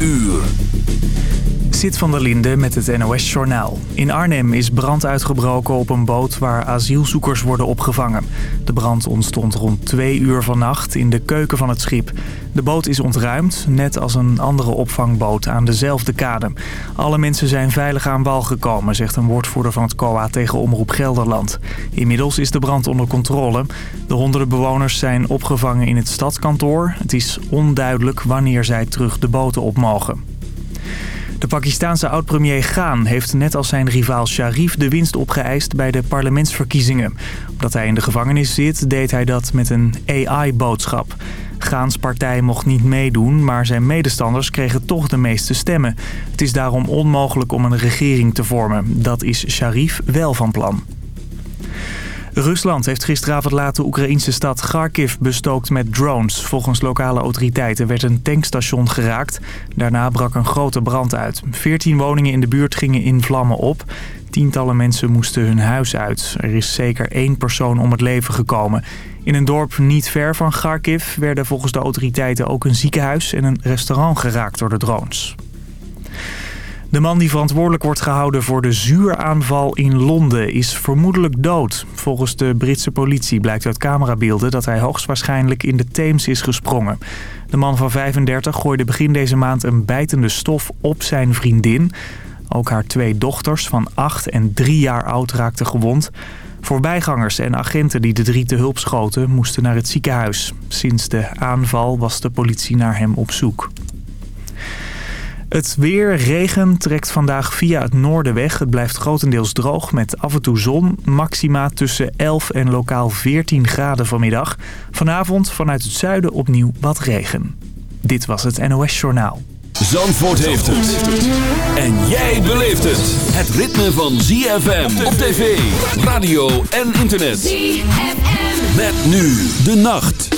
uur. Zit van der Linde met het NOS-journaal. In Arnhem is brand uitgebroken op een boot waar asielzoekers worden opgevangen. De brand ontstond rond twee uur vannacht in de keuken van het schip. De boot is ontruimd, net als een andere opvangboot aan dezelfde kade. Alle mensen zijn veilig aan wal gekomen, zegt een woordvoerder van het COA tegen Omroep Gelderland. Inmiddels is de brand onder controle. De honderden bewoners zijn opgevangen in het stadskantoor. Het is onduidelijk wanneer zij terug de boten op mogen. De Pakistanse oud-premier Gaan heeft net als zijn rivaal Sharif de winst opgeëist bij de parlementsverkiezingen. Omdat hij in de gevangenis zit, deed hij dat met een AI-boodschap. Gaans partij mocht niet meedoen, maar zijn medestanders kregen toch de meeste stemmen. Het is daarom onmogelijk om een regering te vormen. Dat is Sharif wel van plan. Rusland heeft gisteravond laat de Oekraïnse stad Kharkiv bestookt met drones. Volgens lokale autoriteiten werd een tankstation geraakt. Daarna brak een grote brand uit. Veertien woningen in de buurt gingen in vlammen op. Tientallen mensen moesten hun huis uit. Er is zeker één persoon om het leven gekomen. In een dorp niet ver van Kharkiv werden volgens de autoriteiten ook een ziekenhuis en een restaurant geraakt door de drones. De man die verantwoordelijk wordt gehouden voor de zuuraanval in Londen is vermoedelijk dood. Volgens de Britse politie blijkt uit camerabeelden dat hij hoogstwaarschijnlijk in de Theems is gesprongen. De man van 35 gooide begin deze maand een bijtende stof op zijn vriendin. Ook haar twee dochters van 8 en 3 jaar oud raakten gewond. Voorbijgangers en agenten die de drie te hulp schoten moesten naar het ziekenhuis. Sinds de aanval was de politie naar hem op zoek. Het weer, regen, trekt vandaag via het noorden weg. Het blijft grotendeels droog met af en toe zon. Maxima tussen 11 en lokaal 14 graden vanmiddag. Vanavond vanuit het zuiden opnieuw wat regen. Dit was het NOS Journaal. Zandvoort heeft het. En jij beleeft het. Het ritme van ZFM op tv, radio en internet. ZFM. Met nu de nacht.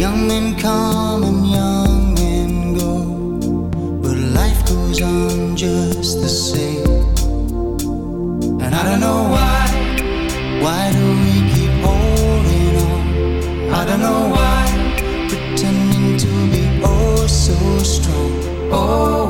Young men come and young men go, but life goes on just the same. And I don't know why, why do we keep holding on? I don't know why, pretending to be oh so strong. Oh.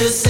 Can't